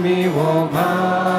umiłowany,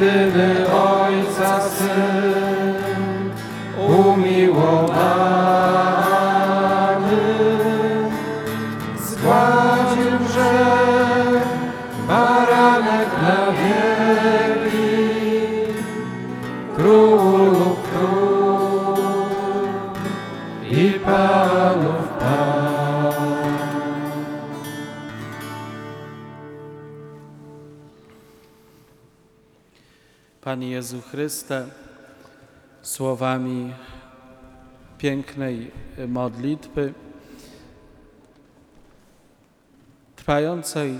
jedyny Ojca Syn, Panie Jezu Chryste, słowami pięknej modlitwy, trwającej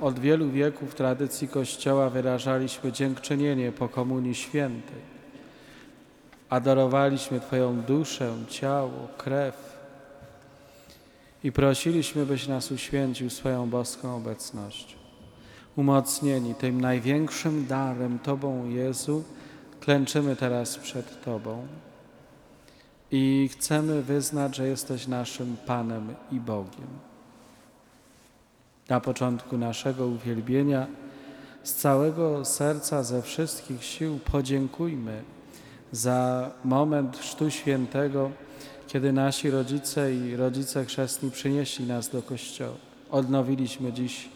od wielu wieków tradycji Kościoła wyrażaliśmy dziękczynienie po Komunii Świętej. Adorowaliśmy Twoją duszę, ciało, krew i prosiliśmy, byś nas uświęcił swoją boską obecnością umocnieni tym największym darem Tobą, Jezu, klęczymy teraz przed Tobą i chcemy wyznać, że jesteś naszym Panem i Bogiem. Na początku naszego uwielbienia z całego serca, ze wszystkich sił podziękujmy za moment Chrztu Świętego, kiedy nasi rodzice i rodzice chrzestni przynieśli nas do Kościoła. Odnowiliśmy dziś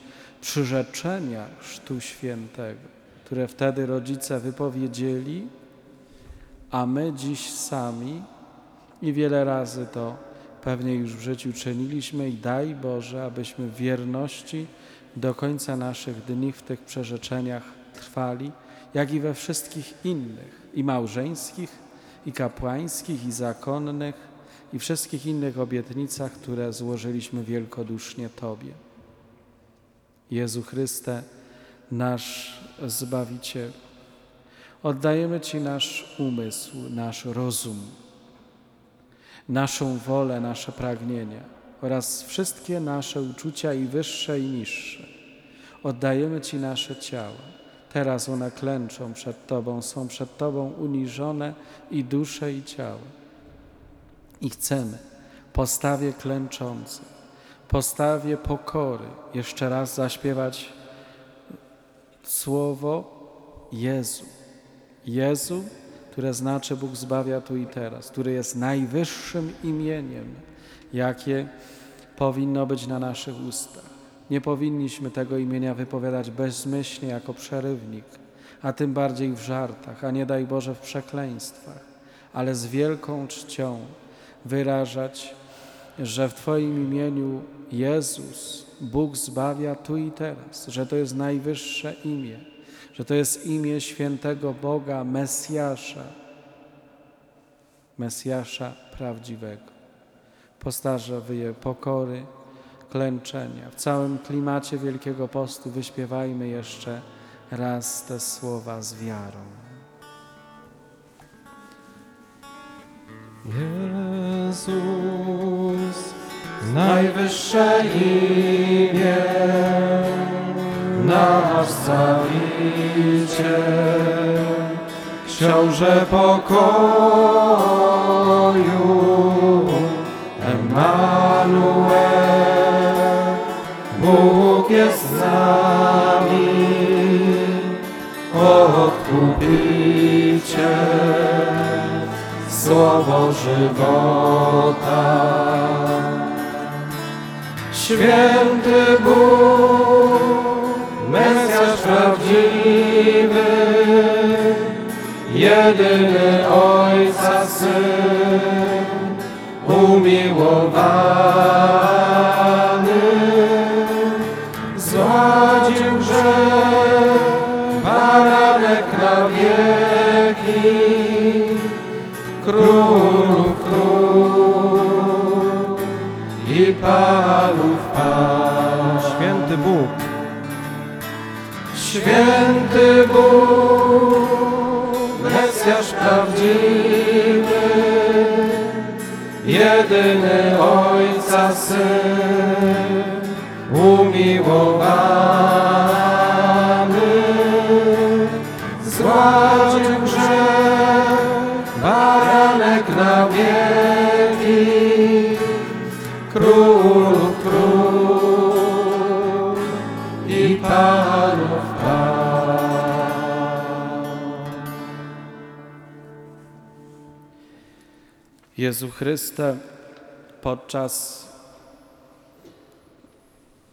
przyrzeczenia Chrztu Świętego, które wtedy rodzice wypowiedzieli, a my dziś sami i wiele razy to pewnie już w życiu czyniliśmy i daj Boże, abyśmy w wierności do końca naszych dni w tych przyrzeczeniach trwali, jak i we wszystkich innych, i małżeńskich, i kapłańskich, i zakonnych, i wszystkich innych obietnicach, które złożyliśmy wielkodusznie Tobie. Jezu Chryste, nasz Zbawiciel. Oddajemy Ci nasz umysł, nasz rozum, naszą wolę, nasze pragnienia oraz wszystkie nasze uczucia i wyższe i niższe. Oddajemy Ci nasze ciała. Teraz one klęczą przed Tobą, są przed Tobą uniżone i dusze i ciało. I chcemy postawie klęczącej postawie pokory jeszcze raz zaśpiewać słowo Jezu. Jezu, które znaczy Bóg zbawia tu i teraz, który jest najwyższym imieniem, jakie powinno być na naszych ustach. Nie powinniśmy tego imienia wypowiadać bezmyślnie jako przerywnik, a tym bardziej w żartach, a nie daj Boże w przekleństwach, ale z wielką czcią wyrażać że w Twoim imieniu Jezus, Bóg zbawia tu i teraz, że to jest najwyższe imię, że to jest imię świętego Boga, Mesjasza, Mesjasza prawdziwego. Postarza wyje pokory, klęczenia. W całym klimacie Wielkiego Postu wyśpiewajmy jeszcze raz te słowa z wiarą. Jezus, najwyższe imię, nasz Zbawiciel, Książę pokoju, Emanuel, Bóg jest z nami, Odkupiciel, Słowo żywota. Święty Bóg, Mesjasz prawdziwy, jedyny Ojca Syn, umiłowany, Święty Bóg, Mesjasz prawdziwy, jedyny Ojca Syn, umiłowany, Jezu Chryste, podczas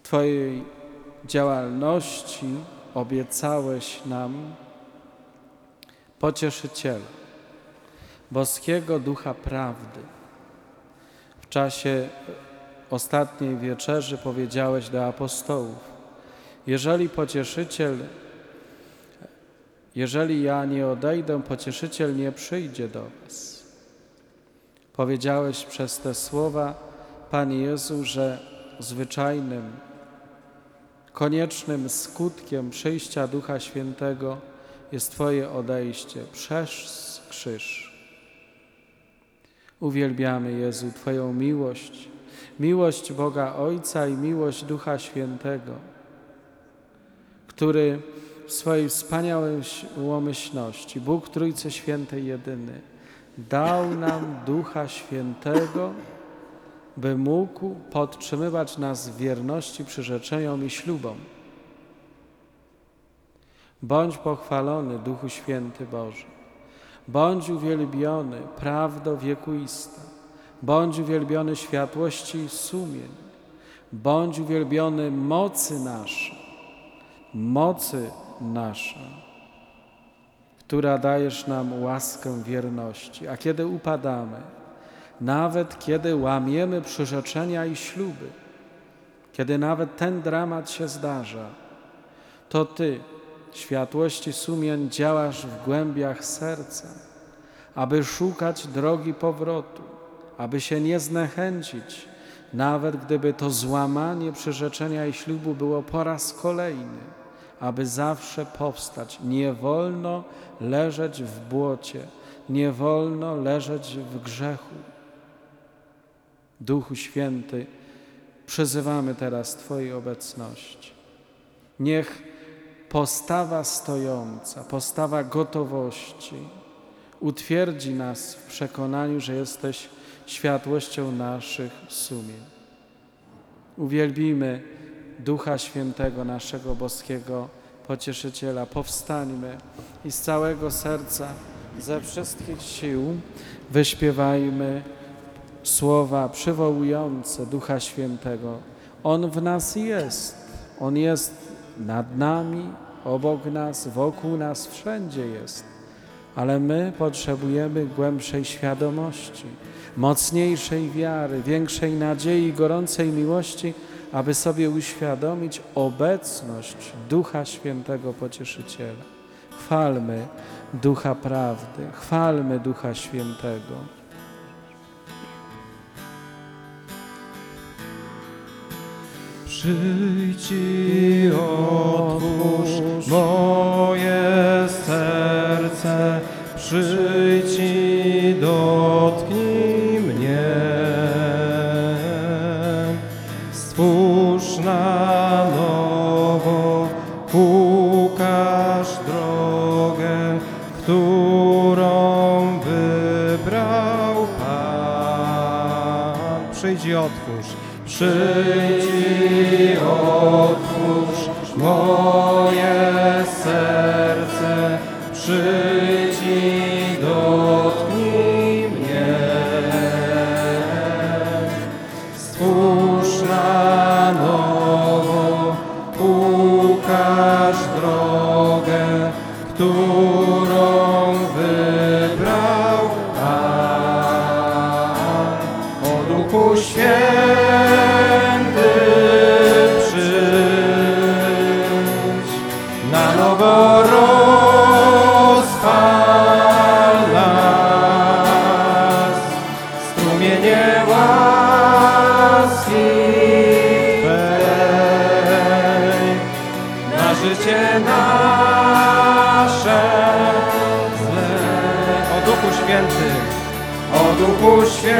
Twojej działalności obiecałeś nam pocieszyciela, boskiego ducha prawdy. W czasie ostatniej wieczerzy powiedziałeś do apostołów: Jeżeli pocieszyciel, jeżeli ja nie odejdę, pocieszyciel nie przyjdzie do Was. Powiedziałeś przez te słowa, Panie Jezu, że zwyczajnym, koniecznym skutkiem przyjścia Ducha Świętego jest Twoje odejście przez krzyż. Uwielbiamy Jezu Twoją miłość, miłość Boga Ojca i miłość Ducha Świętego, który w swojej wspaniałej łomyślności, Bóg Trójcy Świętej jedyny, dał nam Ducha Świętego, by mógł podtrzymywać nas w wierności przyrzeczeniom i ślubom. Bądź pochwalony, Duchu Święty Boże. Bądź uwielbiony, prawdo wiekuista. Bądź uwielbiony światłości sumień. Bądź uwielbiony mocy nasza, mocy nasza która dajesz nam łaskę wierności. A kiedy upadamy, nawet kiedy łamiemy przyrzeczenia i śluby, kiedy nawet ten dramat się zdarza, to Ty, światłości sumień, działasz w głębiach serca, aby szukać drogi powrotu, aby się nie zniechęcić, nawet gdyby to złamanie przyrzeczenia i ślubu było po raz kolejny aby zawsze powstać. Nie wolno leżeć w błocie, nie wolno leżeć w grzechu. Duchu Święty, przyzywamy teraz Twojej obecności. Niech postawa stojąca, postawa gotowości utwierdzi nas w przekonaniu, że jesteś światłością naszych sumień. Uwielbimy Ducha Świętego, naszego boskiego pocieszyciela. Powstańmy i z całego serca, ze wszystkich sił wyśpiewajmy słowa przywołujące Ducha Świętego. On w nas jest, On jest nad nami, obok nas, wokół nas, wszędzie jest. Ale my potrzebujemy głębszej świadomości, mocniejszej wiary, większej nadziei gorącej miłości, aby sobie uświadomić obecność Ducha Świętego Pocieszyciela. Chwalmy Ducha Prawdy, chwalmy Ducha Świętego. Przyjdź i otwórz moje serce, przyjdź nowo, ukaż drogę, którą wybrał Pan. Przyjdź i otwórz. Przyjdź i otwórz moje życie nasze. O Duchu Święty, o Duchu Święty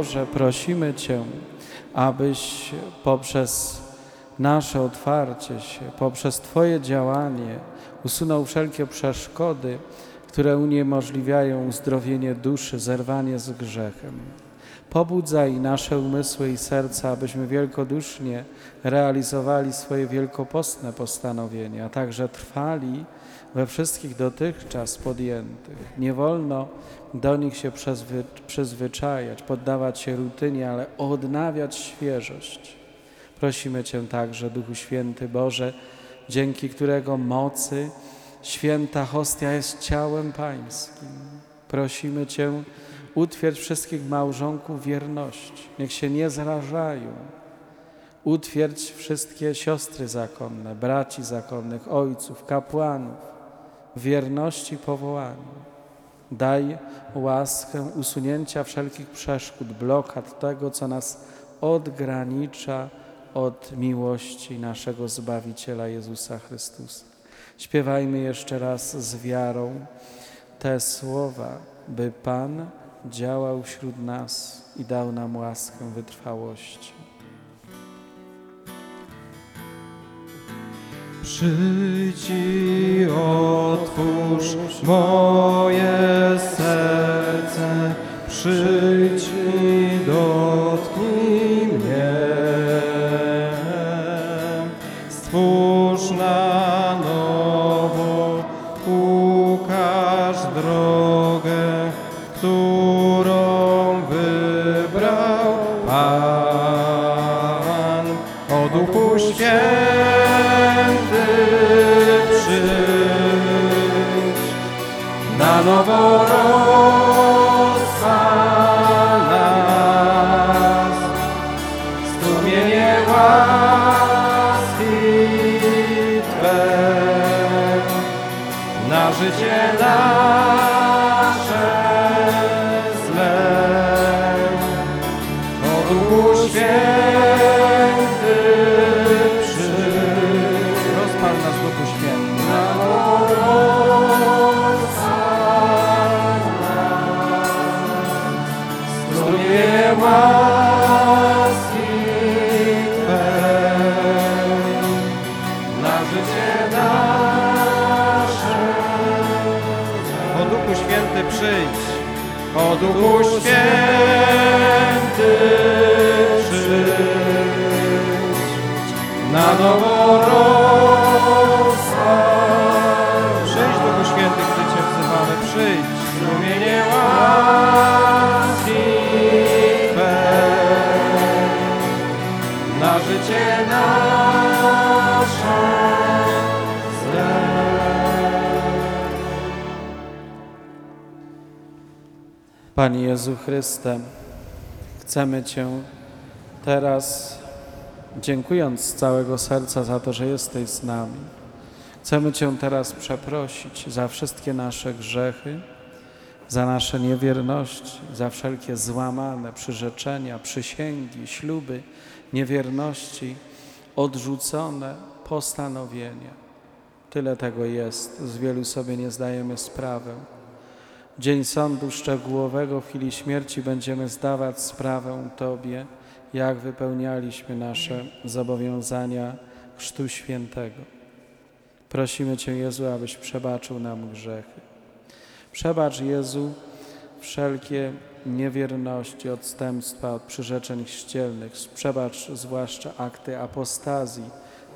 Boże, prosimy Cię, abyś poprzez nasze otwarcie się, poprzez Twoje działanie usunął wszelkie przeszkody, które uniemożliwiają uzdrowienie duszy, zerwanie z grzechem. Pobudzaj nasze umysły i serca, abyśmy wielkodusznie realizowali swoje wielkopostne postanowienia, a także trwali we wszystkich dotychczas podjętych. Nie wolno do nich się przyzwy, przyzwyczajać, poddawać się rutynie, ale odnawiać świeżość. Prosimy Cię także, Duchu Święty Boże, dzięki którego mocy święta hostia jest ciałem Pańskim. Prosimy Cię, utwierdź wszystkich małżonków wierności, niech się nie zrażają. Utwierdź wszystkie siostry zakonne, braci zakonnych, ojców, kapłanów, wierności powołaniu. Daj łaskę usunięcia wszelkich przeszkód, blokad tego, co nas odgranicza od miłości naszego Zbawiciela Jezusa Chrystusa. Śpiewajmy jeszcze raz z wiarą te słowa, by Pan działał wśród nas i dał nam łaskę wytrwałości. Przyjdź otwórz moje serce, przyjdź Święty przyjdź, na nowo Chryste, chcemy Cię teraz, dziękując z całego serca za to, że jesteś z nami, chcemy Cię teraz przeprosić za wszystkie nasze grzechy, za nasze niewierności, za wszelkie złamane przyrzeczenia, przysięgi, śluby, niewierności, odrzucone postanowienia. Tyle tego jest, z wielu sobie nie zdajemy sprawy. Dzień sądu szczegółowego w chwili śmierci będziemy zdawać sprawę Tobie, jak wypełnialiśmy nasze zobowiązania Chrztu Świętego. Prosimy Cię, Jezu, abyś przebaczył nam grzechy. Przebacz, Jezu, wszelkie niewierności, odstępstwa od przyrzeczeń chrzcielnych. Przebacz zwłaszcza akty apostazji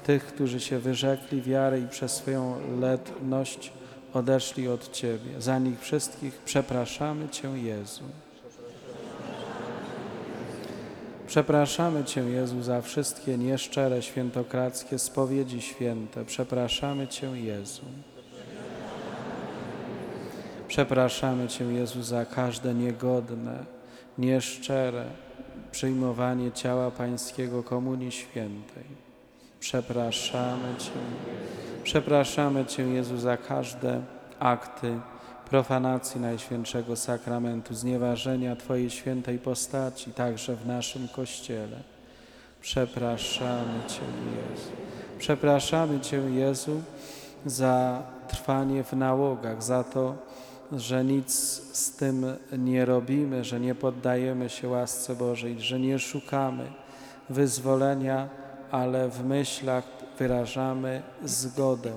tych, którzy się wyrzekli wiary i przez swoją letność odeszli od Ciebie. Za nich wszystkich przepraszamy Cię, Jezu. Przepraszamy Cię, Jezu, za wszystkie nieszczere, świętokradzkie spowiedzi święte. Przepraszamy Cię, Jezu. Przepraszamy Cię, Jezu, za każde niegodne, nieszczere przyjmowanie ciała Pańskiego Komunii Świętej. Przepraszamy Cię. Przepraszamy Cię, Jezu, za każde akty profanacji Najświętszego Sakramentu, znieważenia Twojej świętej postaci, także w naszym Kościele. Przepraszamy Cię, Jezu. Przepraszamy Cię, Jezu, za trwanie w nałogach, za to, że nic z tym nie robimy, że nie poddajemy się łasce Bożej, że nie szukamy wyzwolenia, ale w myślach wyrażamy zgodę.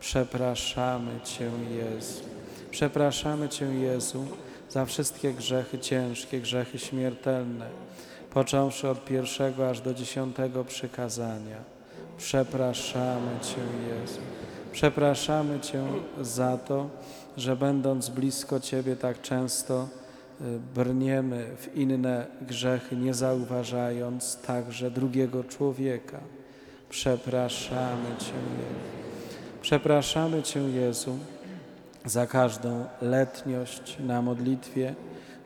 Przepraszamy Cię, Jezu. Przepraszamy Cię, Jezu, za wszystkie grzechy ciężkie, grzechy śmiertelne, począwszy od pierwszego aż do dziesiątego przykazania. Przepraszamy Cię, Jezu. Przepraszamy Cię za to, że będąc blisko Ciebie tak często y, brniemy w inne grzechy, nie zauważając także drugiego człowieka. Przepraszamy Cię, Jezu. Przepraszamy Cię, Jezu, za każdą letniość na modlitwie,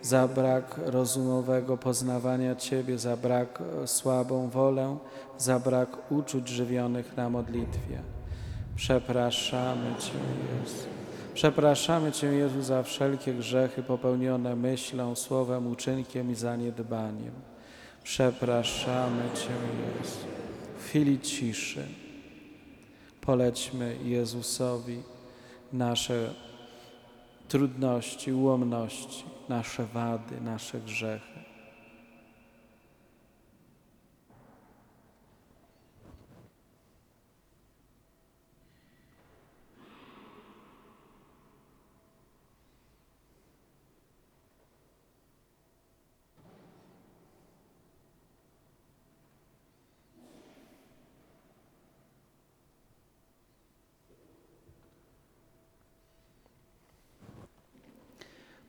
za brak rozumowego poznawania Ciebie, za brak e, słabą wolę, za brak uczuć żywionych na modlitwie. Przepraszamy Cię, Jezu. Przepraszamy Cię, Jezu, za wszelkie grzechy popełnione myślą, słowem, uczynkiem i zaniedbaniem. Przepraszamy Cię, Jezu. Chwili ciszy polećmy Jezusowi nasze trudności, ułomności, nasze wady, nasze grzechy.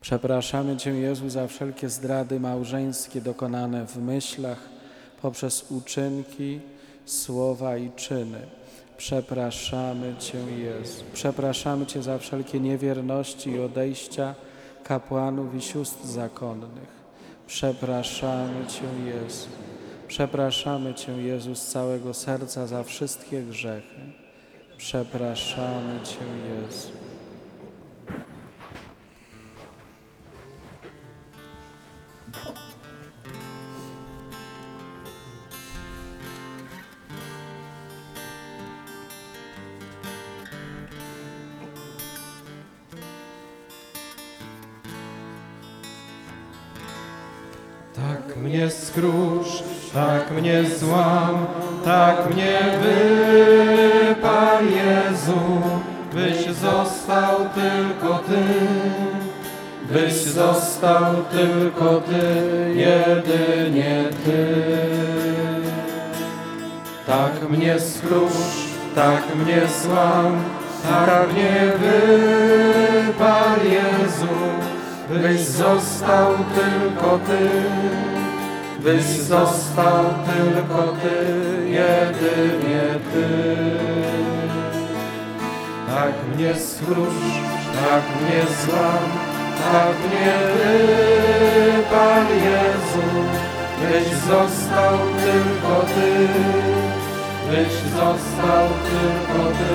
Przepraszamy Cię, Jezu, za wszelkie zdrady małżeńskie dokonane w myślach poprzez uczynki, słowa i czyny. Przepraszamy Cię, Jezu. Przepraszamy Cię za wszelkie niewierności i odejścia kapłanów i sióstr zakonnych. Przepraszamy Cię, Jezu. Przepraszamy Cię, Jezu, z całego serca za wszystkie grzechy. Przepraszamy Cię, Jezu. Mnie skrusz, tak mnie złam, tak mnie wypal Jezu, byś został tylko Ty, byś został tylko Ty, jedynie Ty. Tak mnie skrusz, tak mnie złam, tak mnie wypal Jezu, byś został tylko Ty, byś został tylko Ty, jedynie Ty. Tak mnie skrusz, tak mnie złam, tak mnie wypal Jezu, byś został tylko Ty, byś został tylko Ty,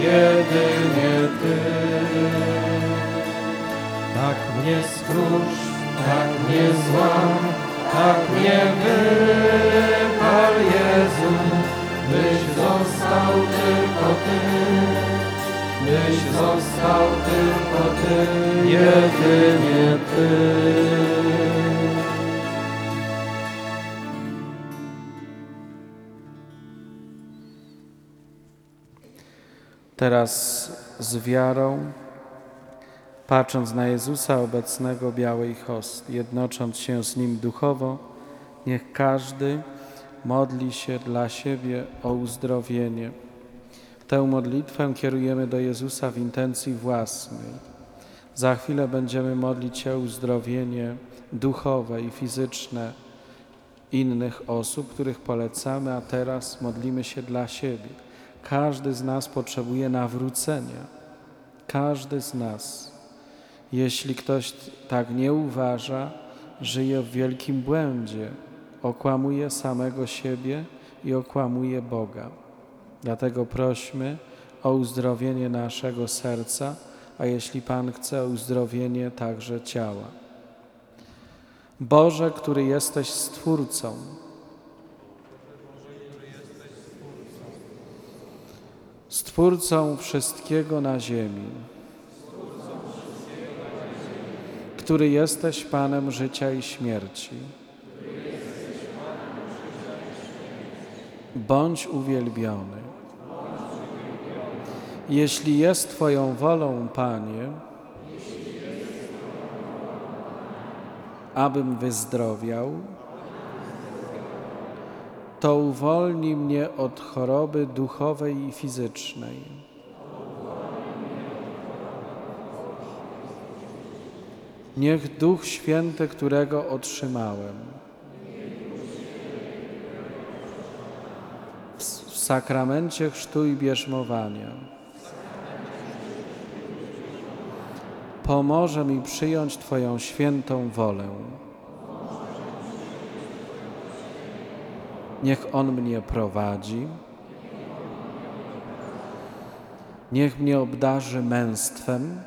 jedynie Ty. Tak mnie skrusz, tak mnie złam, tak mnie wypal Jezu, byś został tylko Ty, byś został tylko Ty, jedynie Ty. Teraz z wiarą, patrząc na Jezusa obecnego białej host, jednocząc się z Nim duchowo, niech każdy modli się dla siebie o uzdrowienie. Tę modlitwę kierujemy do Jezusa w intencji własnej. Za chwilę będziemy modlić się o uzdrowienie duchowe i fizyczne innych osób, których polecamy, a teraz modlimy się dla siebie. Każdy z nas potrzebuje nawrócenia. Każdy z nas. Jeśli ktoś tak nie uważa, żyje w wielkim błędzie, okłamuje samego siebie i okłamuje Boga. Dlatego prośmy o uzdrowienie naszego serca, a jeśli Pan chce, uzdrowienie także ciała. Boże, który jesteś Stwórcą, Stwórcą wszystkiego na ziemi, który jesteś Panem życia i śmierci. Bądź uwielbiony. Jeśli jest Twoją wolą, Panie, abym wyzdrowiał, to uwolnij mnie od choroby duchowej i fizycznej. Niech Duch Święty, którego otrzymałem, w sakramencie chrztu i bierzmowania, pomoże mi przyjąć Twoją świętą wolę. Niech On mnie prowadzi. Niech mnie obdarzy męstwem,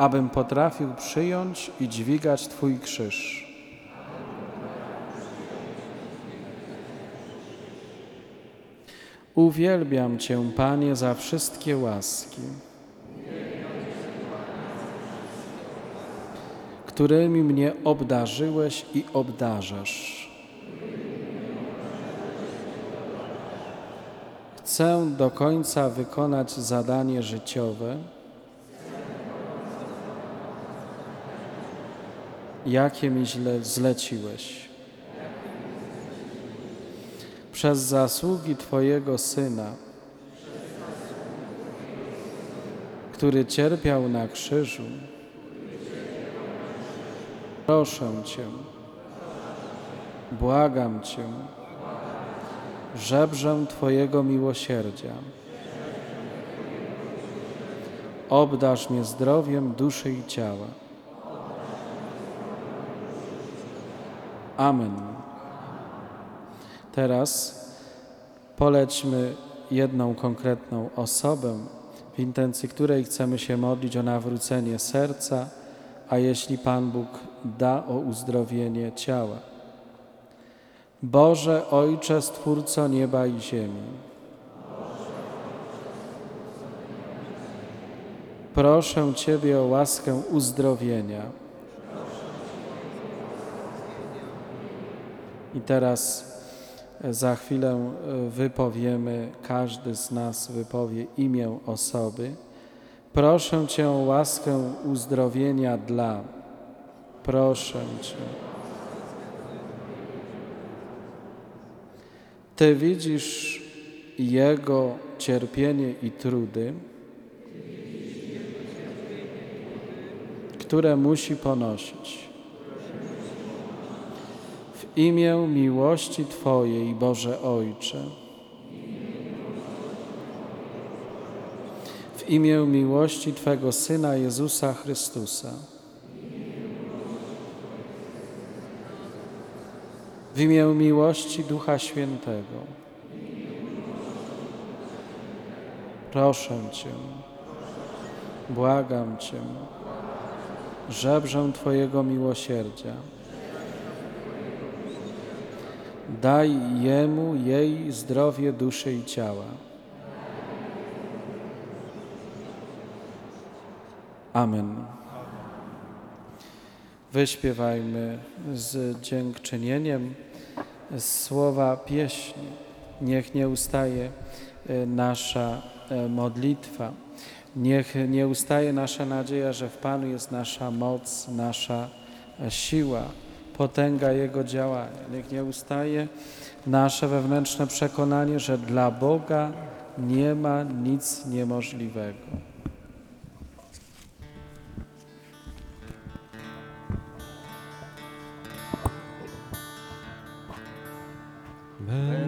abym potrafił przyjąć i dźwigać Twój krzyż. Uwielbiam Cię, Panie, za wszystkie łaski, którymi mnie obdarzyłeś i obdarzasz. Chcę do końca wykonać zadanie życiowe, jakie mi źle zleciłeś. Przez zasługi Twojego Syna, który cierpiał na krzyżu, proszę Cię, błagam Cię, żebrzę Twojego miłosierdzia. Obdarz mnie zdrowiem duszy i ciała. Amen. Teraz polećmy jedną konkretną osobę, w intencji której chcemy się modlić o nawrócenie serca, a jeśli Pan Bóg da o uzdrowienie ciała. Boże Ojcze, Stwórco nieba i ziemi, proszę Ciebie o łaskę uzdrowienia. I teraz e, za chwilę e, wypowiemy, każdy z nas wypowie imię osoby. Proszę Cię o łaskę uzdrowienia dla. Proszę Cię. Ty widzisz Jego cierpienie i trudy, które musi ponosić. W imię miłości Twojej, Boże Ojcze, w imię miłości Twego Syna Jezusa Chrystusa, w imię miłości Ducha Świętego, proszę Cię, błagam Cię, żebrzę Twojego miłosierdzia. Daj jemu jej zdrowie duszy i ciała. Amen. Wyśpiewajmy z dziękczynieniem słowa pieśni. Niech nie ustaje e, nasza e, modlitwa. Niech nie ustaje nasza nadzieja, że w Panu jest nasza moc, nasza e, siła potęga Jego działania. Niech nie ustaje nasze wewnętrzne przekonanie, że dla Boga nie ma nic niemożliwego. Amen.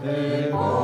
Amen.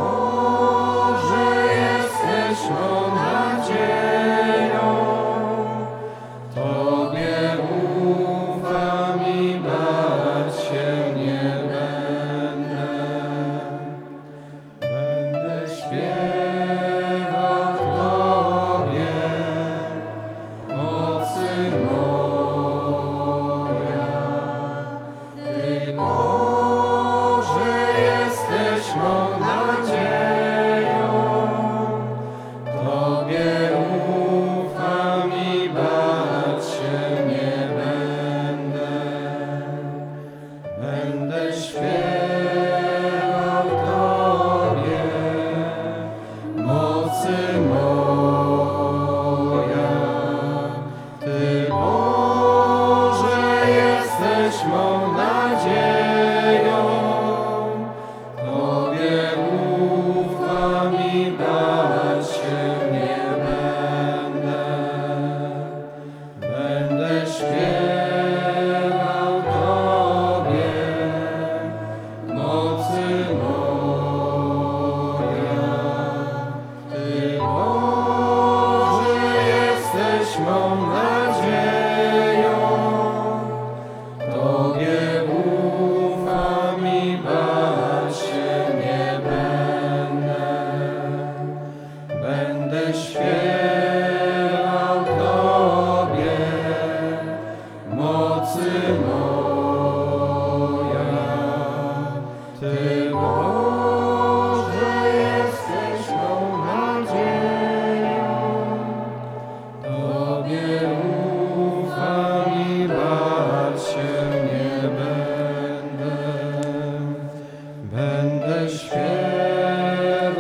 Będę śpiewał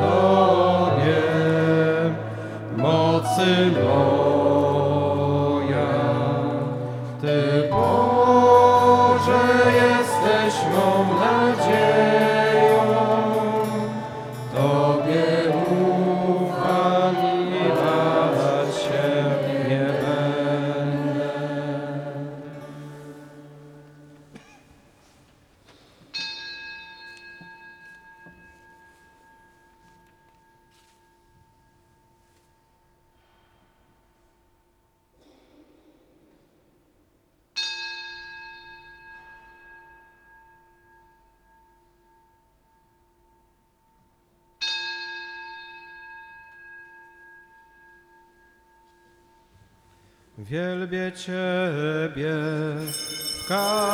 Tobie mocy Boga. Ciebie w każdym.